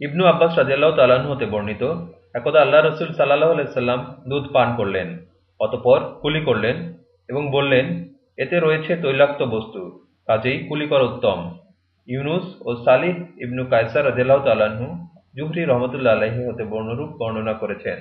ইবনু আব্বাস রাজিয়াল্লাহ তালাহ হতে বর্ণিত, একদা আল্লাহ রসুল সাল্লাহ আলাইসাল্লাম দুধ পান করলেন, অতপর কুলি করলেন এবং বললেন, এতে রয়েছে তৈলাক্ত বস্তু, কাজেই কুলি করা উত্তম। ইউনুস ও সালিহ ইবনু কায়সার রাজিয়াল্লাহ তালাহু জুহরি রহমতুল্লা আলহী হতে বর্ণরূপ বর্ণনা করেছেন।